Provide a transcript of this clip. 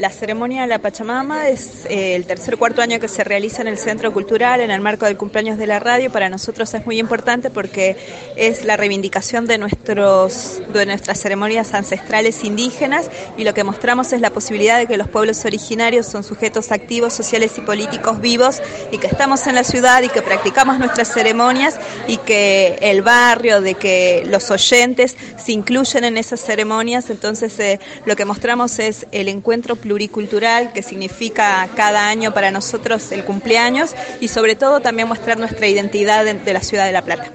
La ceremonia de la Pachamama es eh, el tercer cuarto año que se realiza en el Centro Cultural en el marco del cumpleaños de la radio. Para nosotros es muy importante porque es la reivindicación de, nuestros, de nuestras ceremonias ancestrales indígenas y lo que mostramos es la posibilidad de que los pueblos originarios son sujetos activos, sociales y políticos vivos y que estamos en la ciudad y que practicamos nuestras ceremonias y que el barrio, de que los oyentes se incluyen en esas ceremonias. Entonces eh, lo que mostramos es el encuentro pluricultural que significa cada año para nosotros el cumpleaños y sobre todo también mostrar nuestra identidad de, de la ciudad de La Plata.